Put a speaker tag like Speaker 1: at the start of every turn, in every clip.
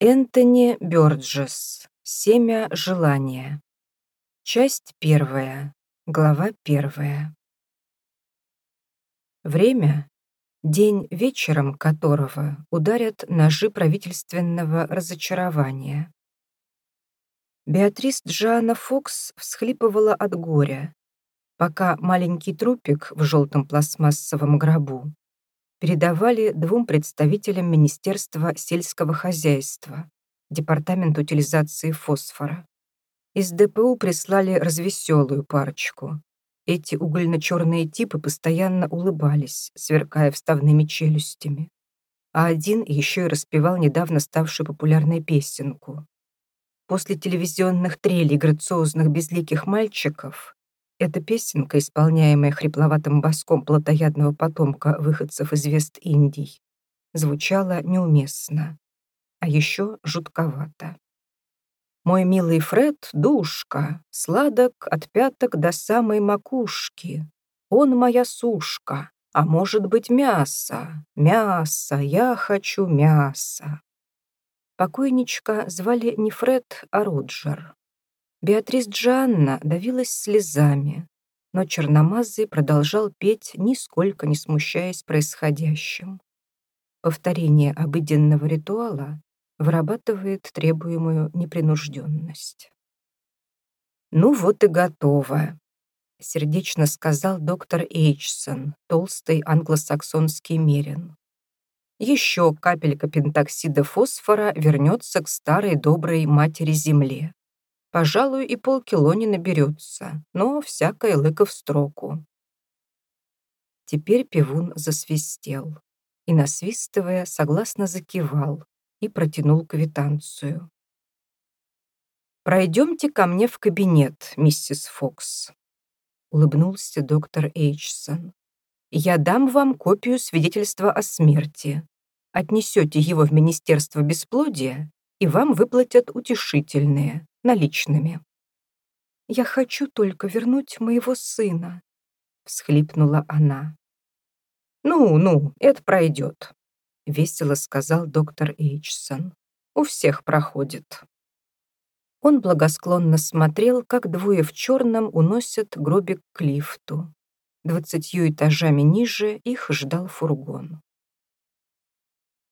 Speaker 1: Энтони Бёрджес. Семя желания. Часть первая. Глава первая. Время — день вечером которого ударят ножи правительственного разочарования. Беатрис Джоанна Фокс всхлипывала от горя, пока маленький трупик в желтом пластмассовом гробу передавали двум представителям Министерства сельского хозяйства, Департамент утилизации фосфора. Из ДПУ прислали развеселую парочку. Эти угольно-черные типы постоянно улыбались, сверкая вставными челюстями. А один еще и распевал недавно ставшую популярной песенку. После телевизионных трелей грациозных безликих мальчиков эта песенка, исполняемая хрипловатым баском плотоядного потомка выходцев из Вест-Индий, звучала неуместно, а еще жутковато. «Мой милый Фред — душка, сладок от пяток до самой макушки. Он моя сушка, а может быть мясо, мясо, я хочу мясо». Покойничка звали не Фред, а Роджер. Беатрис Джанна давилась слезами, но черномазый продолжал петь, нисколько не смущаясь происходящим. Повторение обыденного ритуала вырабатывает требуемую непринужденность. «Ну вот и готово», — сердечно сказал доктор Эйчсон, толстый англосаксонский мерин. «Еще капелька пентоксида фосфора вернется к старой доброй матери-земле. Пожалуй, и полкило не наберется, но всякое лыко в строку. Теперь пивун засвистел и, насвистывая, согласно закивал и протянул квитанцию. «Пройдемте ко мне в кабинет, миссис Фокс», — улыбнулся доктор Эйчсон. «Я дам вам копию свидетельства о смерти. Отнесете его в Министерство бесплодия, и вам выплатят утешительные, наличными. «Я хочу только вернуть моего сына», — всхлипнула она. «Ну, ну, это пройдет», — весело сказал доктор Эйчсон. «У всех проходит». Он благосклонно смотрел, как двое в черном уносят гробик к лифту. Двадцатью этажами ниже их ждал фургон.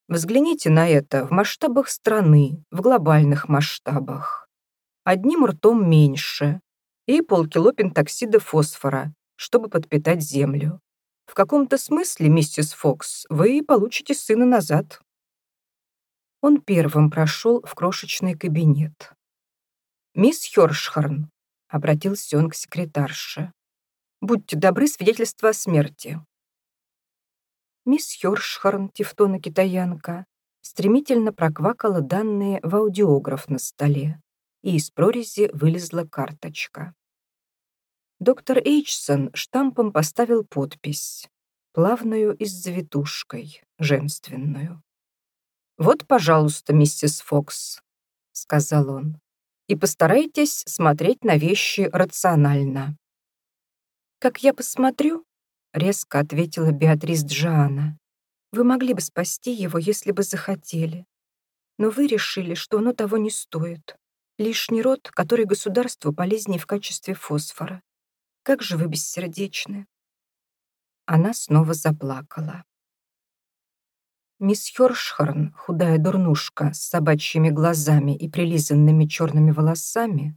Speaker 1: Взгляните на это в масштабах страны, в глобальных масштабах одним ртом меньше, и полкило пентоксида фосфора, чтобы подпитать землю. В каком-то смысле, миссис Фокс, вы получите сына назад. Он первым прошел в крошечный кабинет. «Мисс Хёршхорн», — обратился он к секретарше, «будьте добры, свидетельство о смерти». Мисс Хёршхорн, тевтона-китаянка, стремительно проквакала данные в аудиограф на столе и из прорези вылезла карточка. Доктор Эйчсон штампом поставил подпись, плавную и с завитушкой, женственную. «Вот, пожалуйста, миссис Фокс», — сказал он, «и постарайтесь смотреть на вещи рационально». «Как я посмотрю», — резко ответила Беатрис Джоанна, «вы могли бы спасти его, если бы захотели. Но вы решили, что оно того не стоит. Лишний род, который государству полезнее в качестве фосфора. Как же вы бессердечны. Она снова заплакала. Мисс Хёршхорн, худая дурнушка с собачьими глазами и прилизанными черными волосами,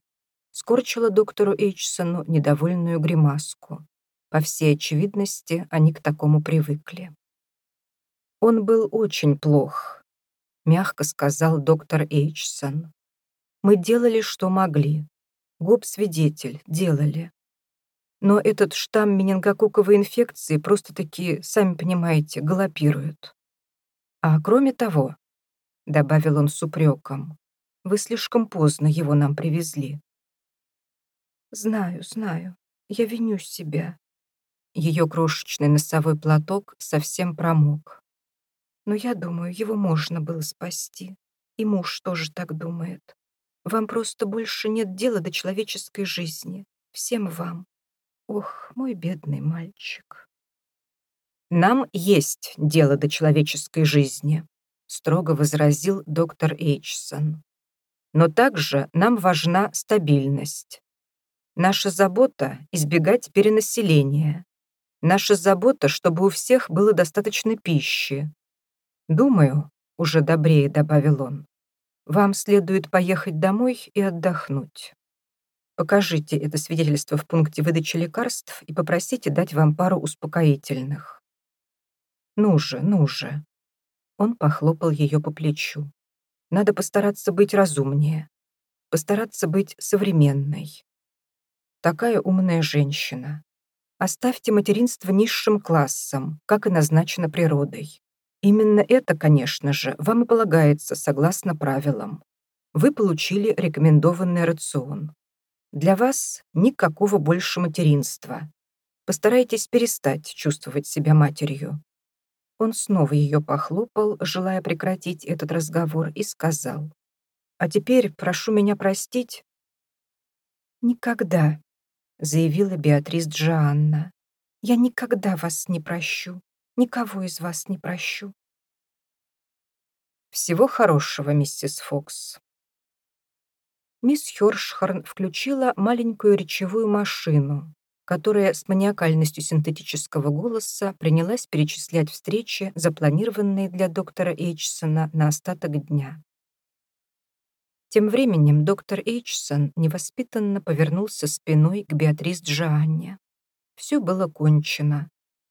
Speaker 1: скорчила доктору Эйчсону недовольную гримаску. По всей очевидности, они к такому привыкли. «Он был очень плох», — мягко сказал доктор Эйчсон. Мы делали, что могли. Гоп-свидетель, делали. Но этот штамм менингококковой инфекции просто-таки, сами понимаете, галопирует. А кроме того, — добавил он с упреком, — вы слишком поздно его нам привезли. Знаю, знаю, я виню себя. Ее крошечный носовой платок совсем промок. Но я думаю, его можно было спасти. И муж тоже так думает. Вам просто больше нет дела до человеческой жизни. Всем вам. Ох, мой бедный мальчик. Нам есть дело до человеческой жизни, строго возразил доктор Эйчсон. Но также нам важна стабильность. Наша забота — избегать перенаселения. Наша забота, чтобы у всех было достаточно пищи. Думаю, уже добрее добавил он, вам следует поехать домой и отдохнуть. Покажите это свидетельство в пункте выдачи лекарств и попросите дать вам пару успокоительных. Ну же, ну же. Он похлопал ее по плечу. Надо постараться быть разумнее, постараться быть современной. Такая умная женщина. Оставьте материнство низшим классом, как и назначено природой. Именно это, конечно же, вам и полагается согласно правилам. Вы получили рекомендованный рацион. Для вас никакого больше материнства. Постарайтесь перестать чувствовать себя матерью. Он снова ее похлопал, желая прекратить этот разговор, и сказал. «А теперь прошу меня простить». «Никогда», — заявила Беатрис Джоанна. «Я никогда вас не прощу, никого из вас не прощу». «Всего хорошего, миссис Фокс». Мисс Хёршхорн включила маленькую речевую машину, которая с маниакальностью синтетического голоса принялась перечислять встречи, запланированные для доктора Эйчсона на остаток дня. Тем временем доктор Эйчсон невоспитанно повернулся спиной к Беатрис Джоанне. Все было кончено.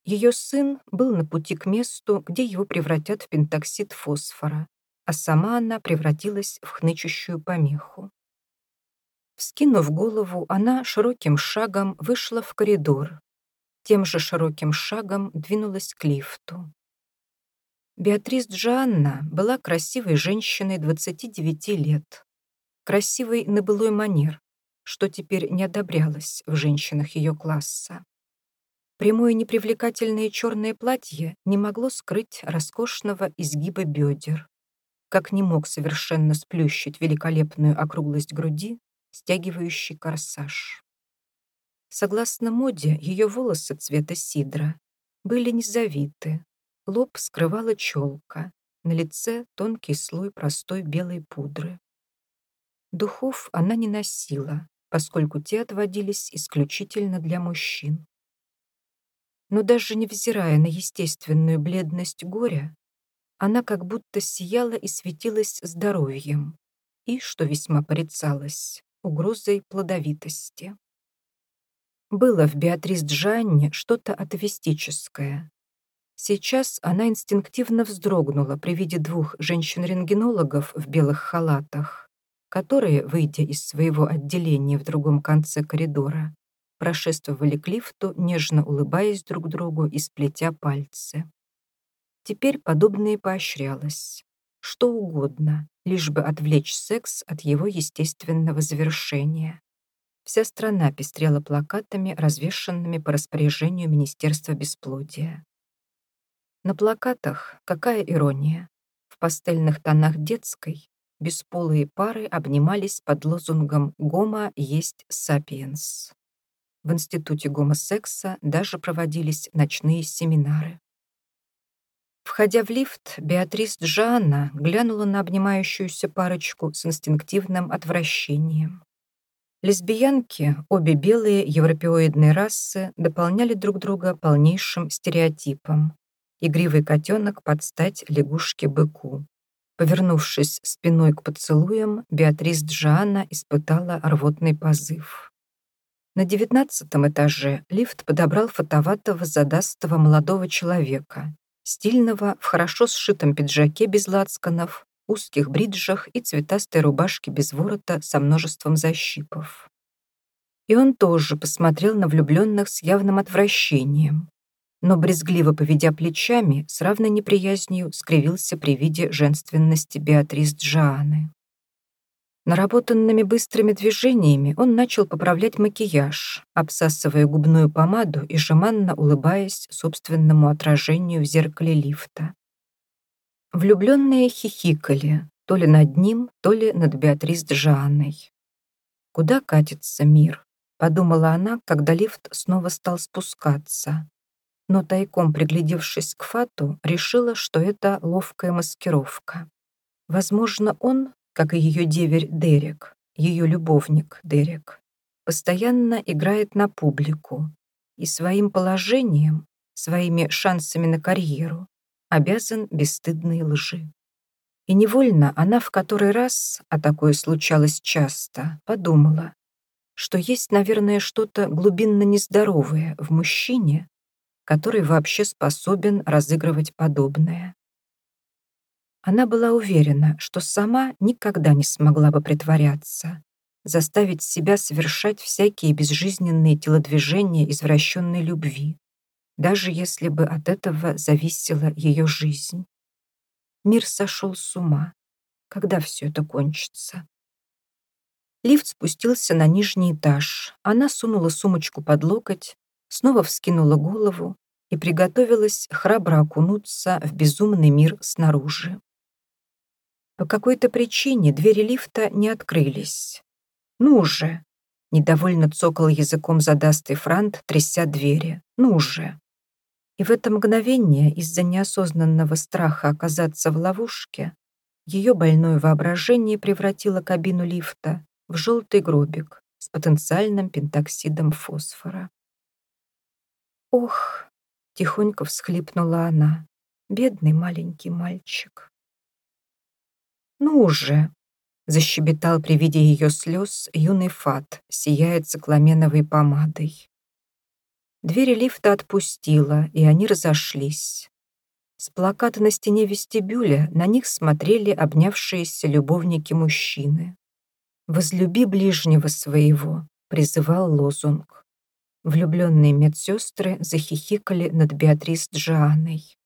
Speaker 1: Ее сын был на пути к месту, где его превратят в пентоксид фосфора, а сама она превратилась в хнычущую помеху. Вскинув голову, она широким шагом вышла в коридор. Тем же широким шагом двинулась к лифту. Беатрис Джоанна была красивой женщиной 29 лет. Красивой на былой манер, что теперь не одобрялось в женщинах ее класса. Прямое непривлекательное черное платье не могло скрыть роскошного изгиба бедер, как не мог совершенно сплющить великолепную округлость груди стягивающий корсаж. Согласно моде, ее волосы цвета сидра были незавиты, лоб скрывала челка, на лице тонкий слой простой белой пудры. Духов она не носила, поскольку те отводились исключительно для мужчин. Но даже невзирая на естественную бледность горя, она как будто сияла и светилась здоровьем, и, что весьма порицалось, угрозой плодовитости. Было в Беатрис Джанне что-то атовистическое. Сейчас она инстинктивно вздрогнула при виде двух женщин-рентгенологов в белых халатах, которые, выйдя из своего отделения в другом конце коридора, прошествовали к лифту, нежно улыбаясь друг другу и сплетя пальцы. Теперь подобное поощрялось. Что угодно, лишь бы отвлечь секс от его естественного завершения. Вся страна пестрела плакатами, развешанными по распоряжению Министерства бесплодия. На плакатах, какая ирония, в пастельных тонах детской бесполые пары обнимались под лозунгом «Гомо есть сапиенс». В институте гомосекса даже проводились ночные семинары. Входя в лифт, Беатрис Джанна глянула на обнимающуюся парочку с инстинктивным отвращением. Лесбиянки, обе белые европеоидные расы, дополняли друг друга полнейшим стереотипом. Игривый котенок под стать лягушке-быку. Повернувшись спиной к поцелуям, Беатрис Джанна испытала рвотный позыв. На девятнадцатом этаже лифт подобрал фотоватого задастого молодого человека, стильного, в хорошо сшитом пиджаке без лацканов, узких бриджах и цветастой рубашке без ворота со множеством защипов. И он тоже посмотрел на влюбленных с явным отвращением, но, брезгливо поведя плечами, с равной неприязнью скривился при виде женственности Беатрис Джоаны. Наработанными быстрыми движениями он начал поправлять макияж, обсасывая губную помаду и жеманно улыбаясь собственному отражению в зеркале лифта. Влюбленные хихикали, то ли над ним, то ли над Беатрис Джоанной. «Куда катится мир?» — подумала она, когда лифт снова стал спускаться. но тайком приглядевшись к Фату, решила, что это ловкая маскировка. Возможно, он, как и ее деверь Дерек, ее любовник Дерек, постоянно играет на публику и своим положением, своими шансами на карьеру обязан бесстыдной лжи. И невольно она в который раз, а такое случалось часто, подумала, что есть, наверное, что-то глубинно нездоровое в мужчине, который вообще способен разыгрывать подобное. Она была уверена, что сама никогда не смогла бы притворяться, заставить себя совершать всякие безжизненные телодвижения извращенной любви, даже если бы от этого зависела ее жизнь. Мир сошел с ума. Когда все это кончится? Лифт спустился на нижний этаж. Она сунула сумочку под локоть, снова вскинула голову и приготовилась храбро окунуться в безумный мир снаружи. По какой-то причине двери лифта не открылись. «Ну же!» — недовольно цокал языком задастый франт, тряся двери. «Ну же!» И в это мгновение, из-за неосознанного страха оказаться в ловушке, ее больное воображение превратило кабину лифта в желтый гробик с потенциальным пентоксидом фосфора. «Ох!» — тихонько всхлипнула она. «Бедный маленький мальчик». «Ну уже!» — защебетал при виде ее слез юный фат, сияет цикламеновой помадой. Двери лифта отпустила, и они разошлись. С плаката на стене вестибюля на них смотрели обнявшиеся любовники-мужчины. «Возлюби ближнего своего», — призывал лозунг. Влюбленные медсестры захихикали над Беатрис Джоанной.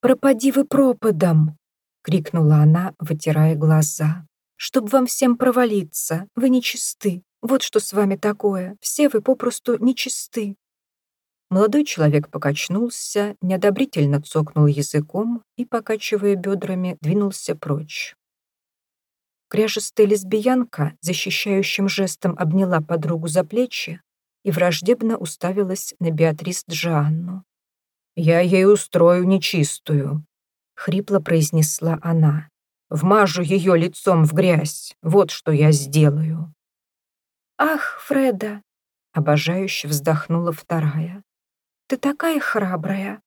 Speaker 1: «Пропади вы пропадом!» — крикнула она, вытирая глаза. «Чтоб вам всем провалиться, вы нечисты, вот что с вами такое. Все вы попросту нечисты. Молодой человек покачнулся, неодобрительно цокнул языком и, покачивая бедрами, двинулся прочь. Кряжестая лесбиянка защищающим жестом обняла подругу за плечи и враждебно уставилась на Беатрис Джанну. «Я ей устрою нечистую», — хрипло произнесла она. «Вмажу ее лицом в грязь. Вот что я сделаю». «Ах, Фреда!» — обожающе вздохнула вторая. «Ты такая храбрая!»